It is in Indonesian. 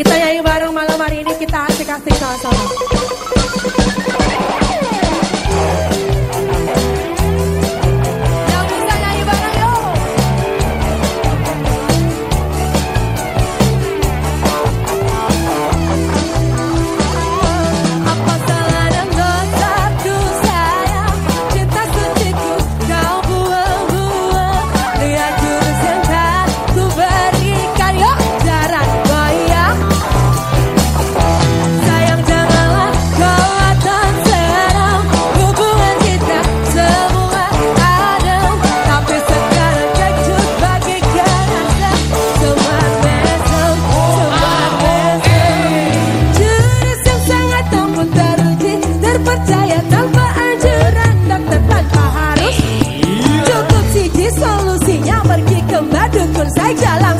Kita nyanyi bareng malam hari ini kita asik-asik sama-sama. pun saya jalan